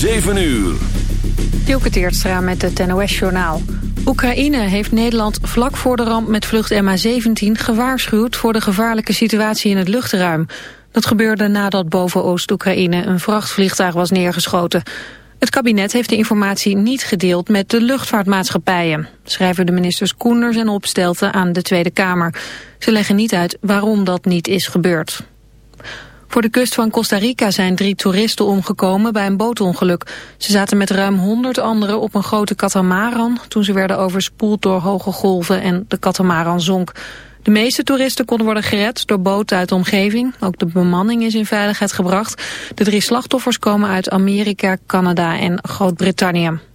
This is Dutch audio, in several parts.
7 uur. Dielke Teertstra met het NOS-journaal. Oekraïne heeft Nederland vlak voor de ramp met vlucht MH17 gewaarschuwd voor de gevaarlijke situatie in het luchtruim. Dat gebeurde nadat boven Oost-Oekraïne een vrachtvliegtuig was neergeschoten. Het kabinet heeft de informatie niet gedeeld met de luchtvaartmaatschappijen, schrijven de ministers Koenders en Opstelten aan de Tweede Kamer. Ze leggen niet uit waarom dat niet is gebeurd. Voor de kust van Costa Rica zijn drie toeristen omgekomen bij een bootongeluk. Ze zaten met ruim 100 anderen op een grote katamaran... toen ze werden overspoeld door hoge golven en de katamaran zonk. De meeste toeristen konden worden gered door boten uit de omgeving. Ook de bemanning is in veiligheid gebracht. De drie slachtoffers komen uit Amerika, Canada en Groot-Brittannië.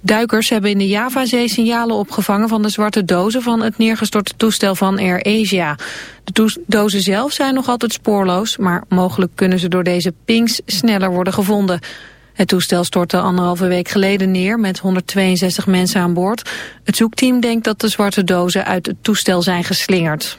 Duikers hebben in de Javazee signalen opgevangen van de zwarte dozen van het neergestorte toestel van Air Asia. De dozen zelf zijn nog altijd spoorloos, maar mogelijk kunnen ze door deze pings sneller worden gevonden. Het toestel stortte anderhalve week geleden neer met 162 mensen aan boord. Het zoekteam denkt dat de zwarte dozen uit het toestel zijn geslingerd.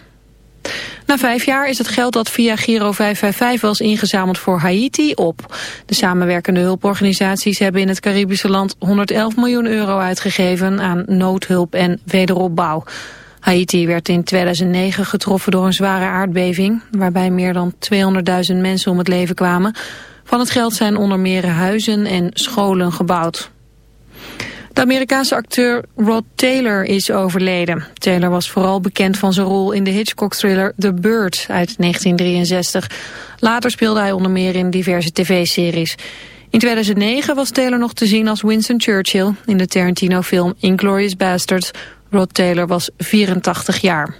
Na vijf jaar is het geld dat via Giro 555 was ingezameld voor Haiti op. De samenwerkende hulporganisaties hebben in het Caribische land 111 miljoen euro uitgegeven aan noodhulp en wederopbouw. Haiti werd in 2009 getroffen door een zware aardbeving, waarbij meer dan 200.000 mensen om het leven kwamen. Van het geld zijn onder meer huizen en scholen gebouwd. De Amerikaanse acteur Rod Taylor is overleden. Taylor was vooral bekend van zijn rol in de Hitchcock-thriller The Bird uit 1963. Later speelde hij onder meer in diverse tv-series. In 2009 was Taylor nog te zien als Winston Churchill in de Tarantino-film Inglourious Basterds. Rod Taylor was 84 jaar.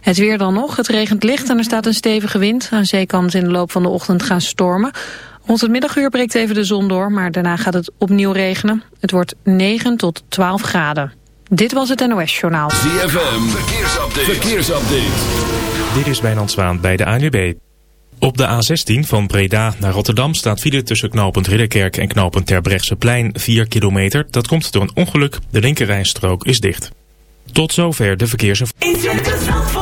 Het weer dan nog, het regent licht en er staat een stevige wind. Aan zee kan het in de loop van de ochtend gaan stormen. Rond het middaguur breekt even de zon door, maar daarna gaat het opnieuw regenen. Het wordt 9 tot 12 graden. Dit was het NOS Journaal. ZFM, verkeersupdate. verkeersupdate. Dit is Wijnand Zwaan bij de ANWB. Op de A16 van Breda naar Rotterdam staat file tussen knooppunt Ridderkerk en knooppunt plein 4 kilometer. Dat komt door een ongeluk. De linkerrijstrook is dicht. Tot zover de verkeersinformatie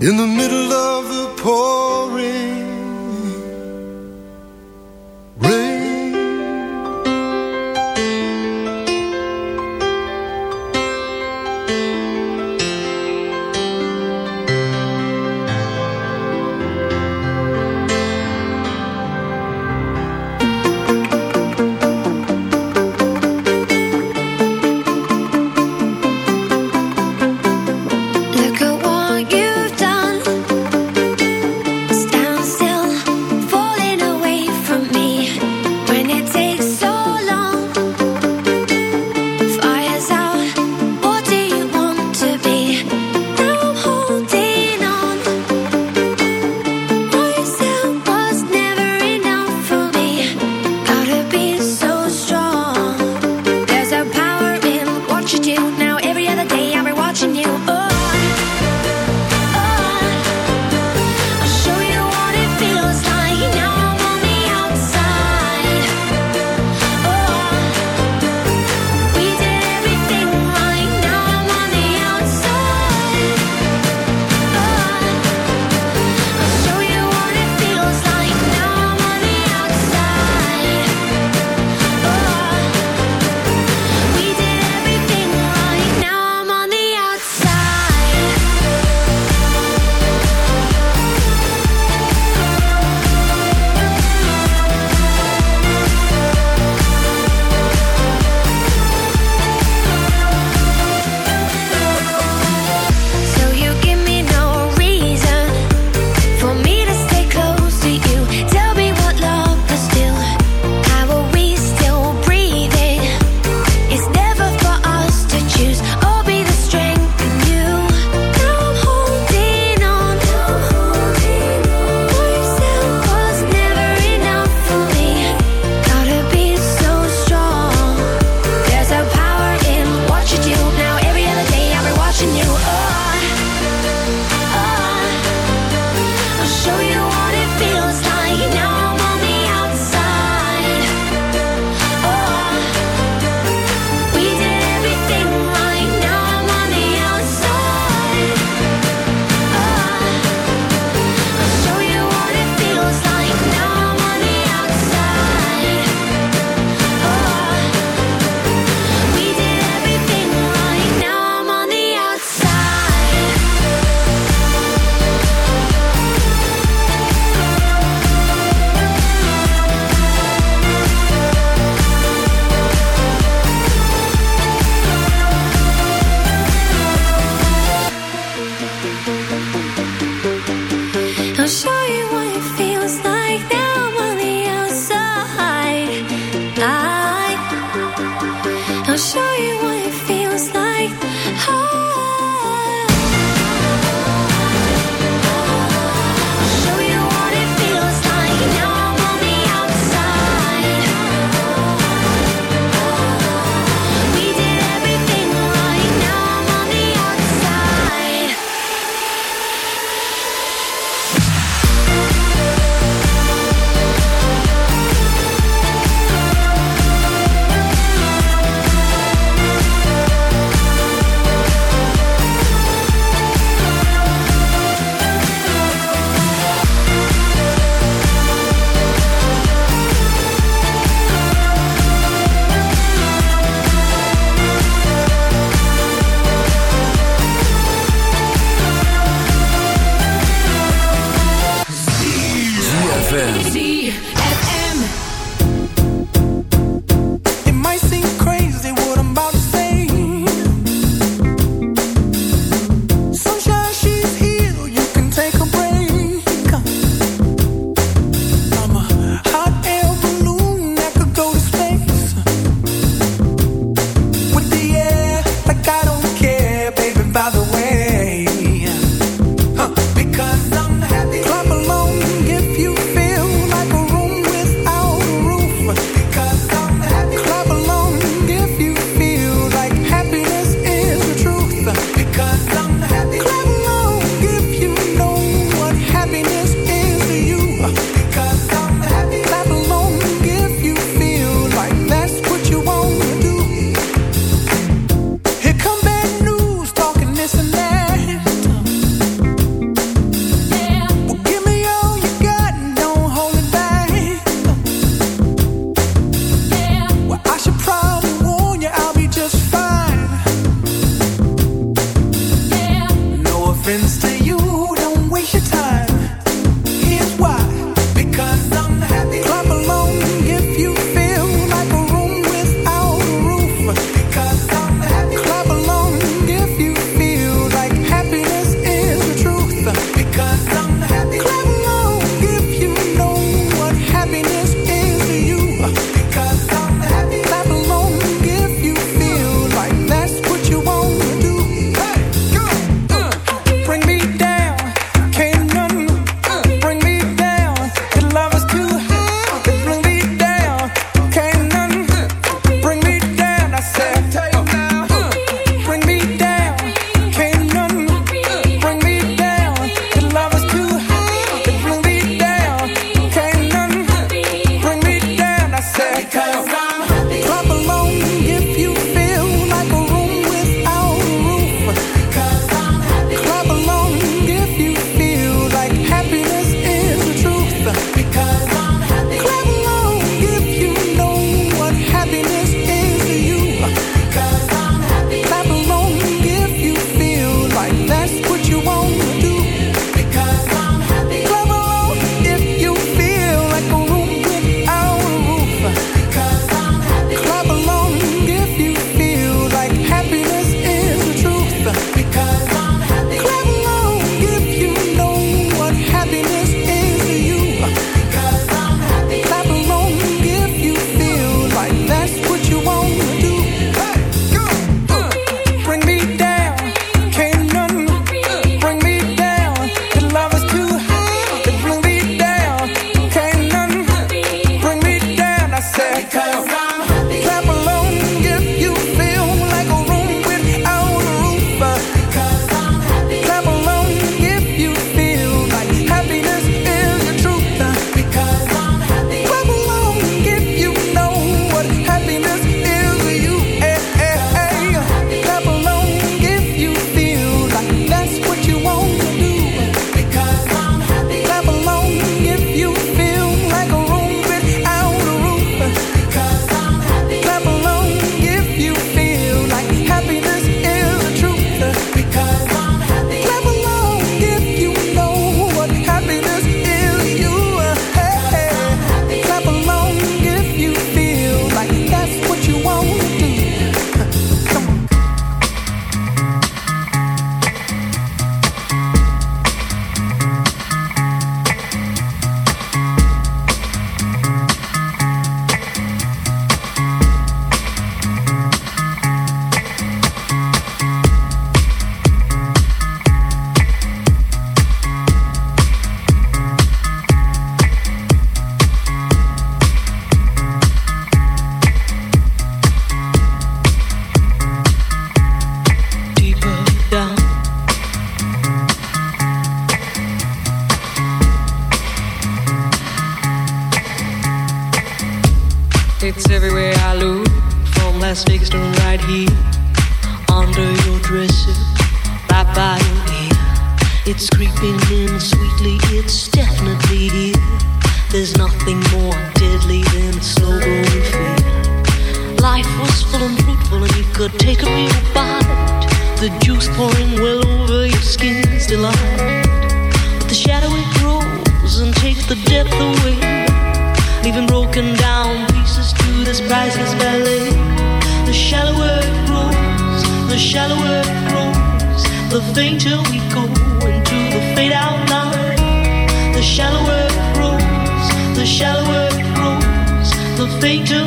In the middle of the pouring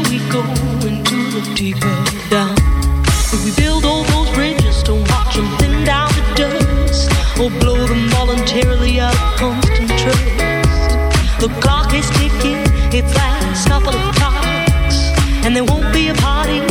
we go into the deeper down. We build all those bridges, to watch them thin down to dust, or blow them voluntarily out of constant trust. The clock is ticking, it's last couple of clocks, and there won't be a party.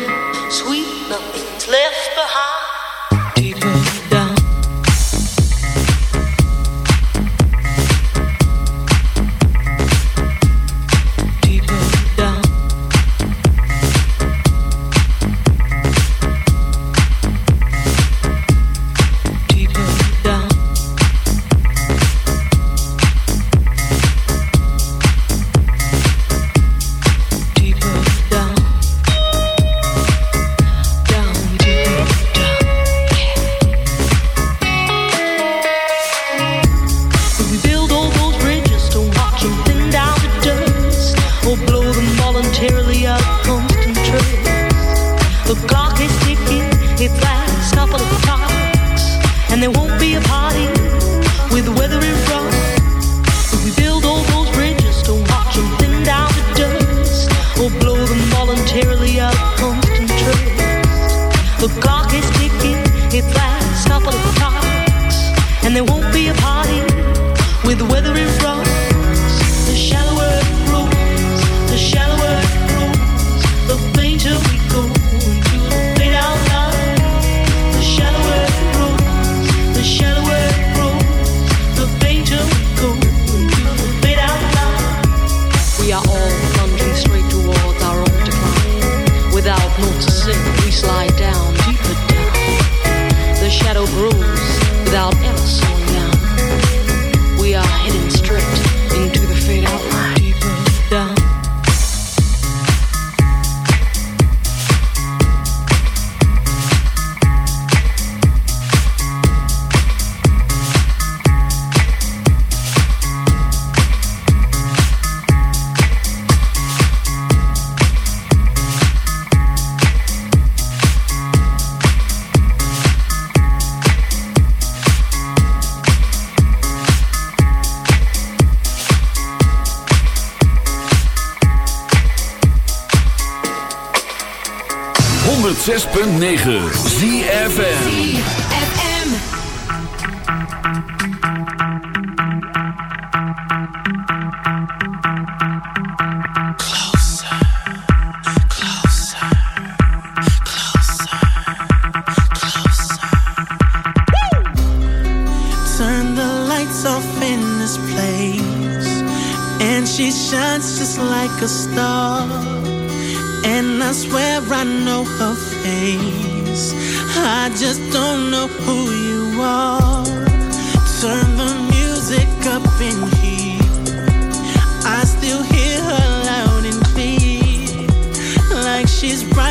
she's right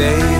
day.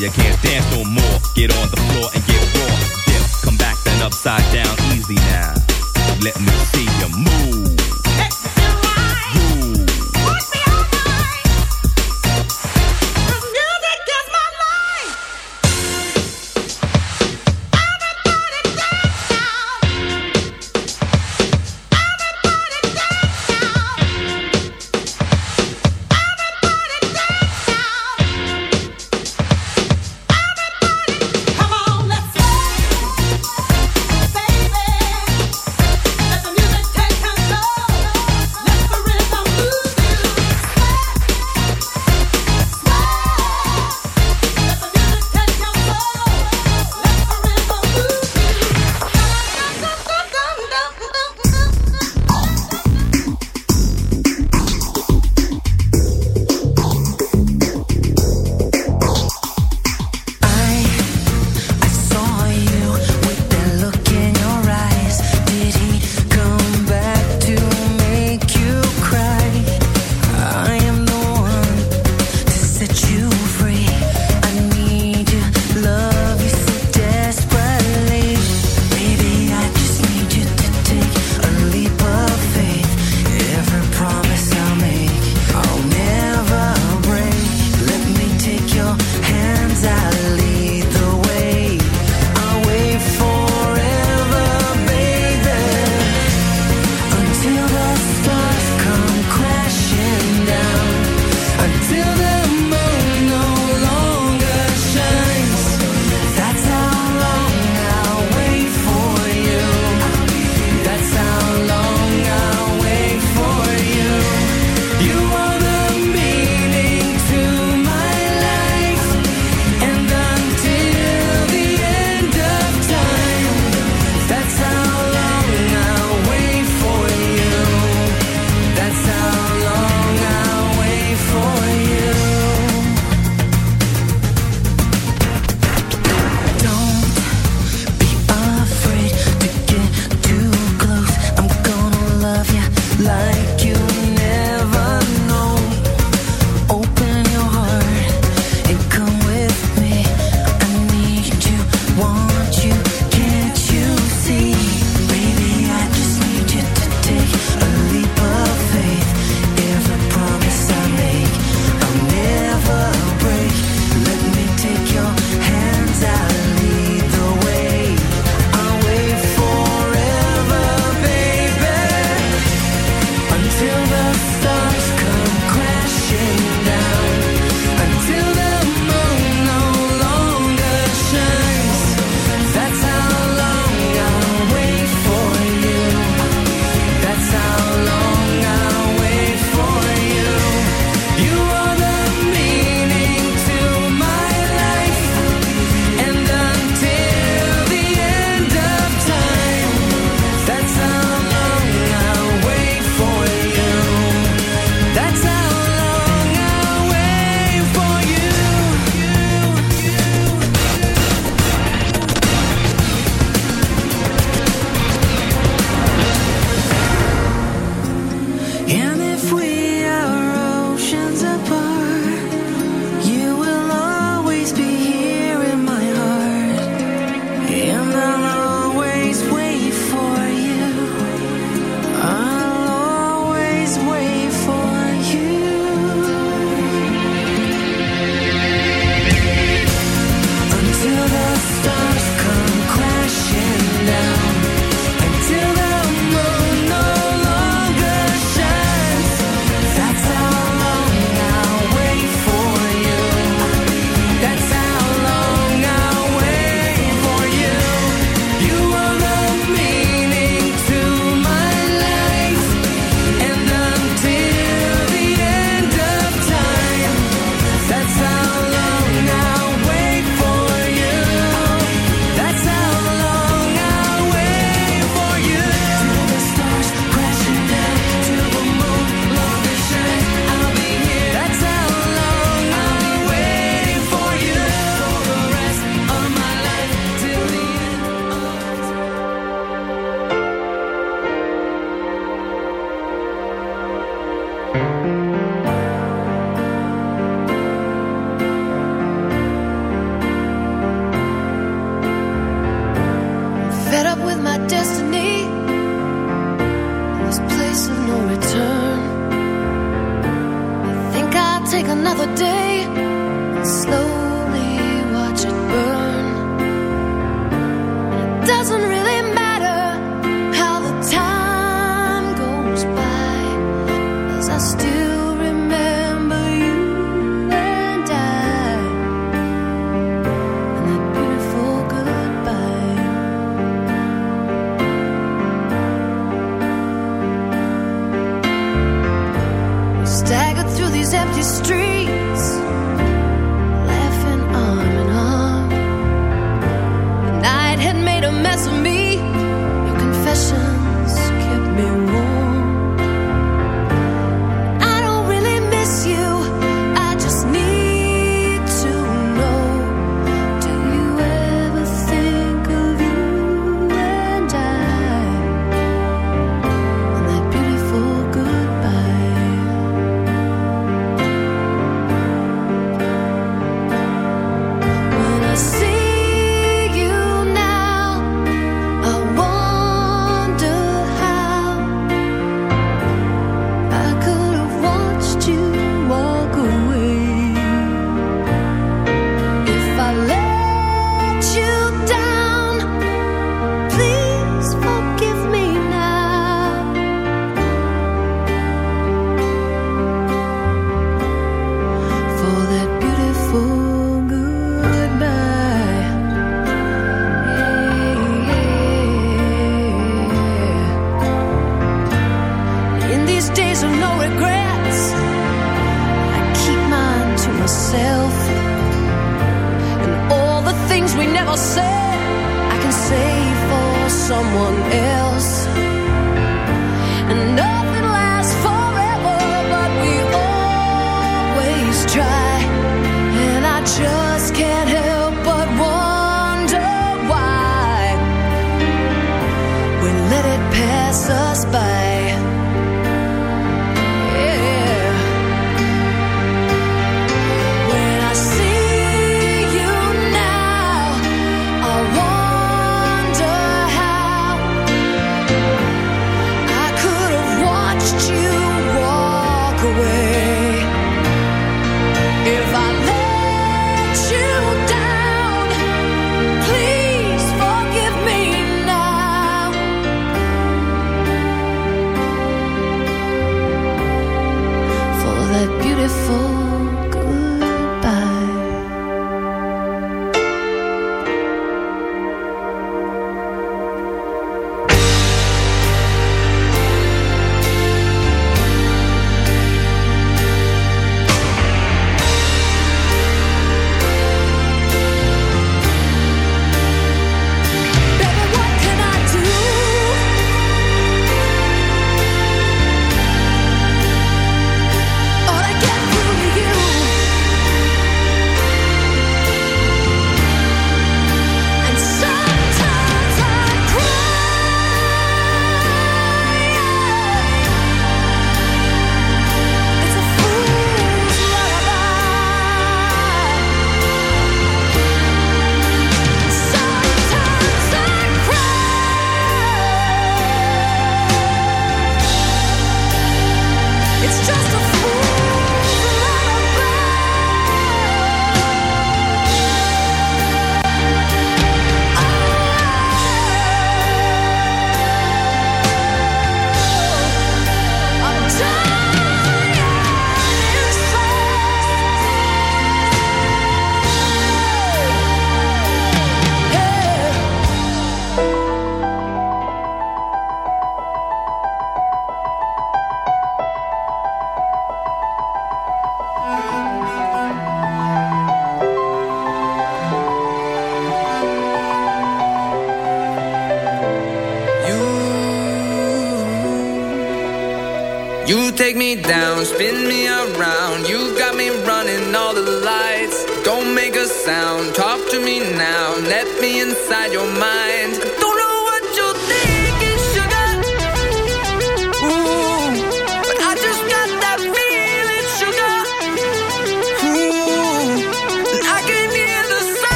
you can't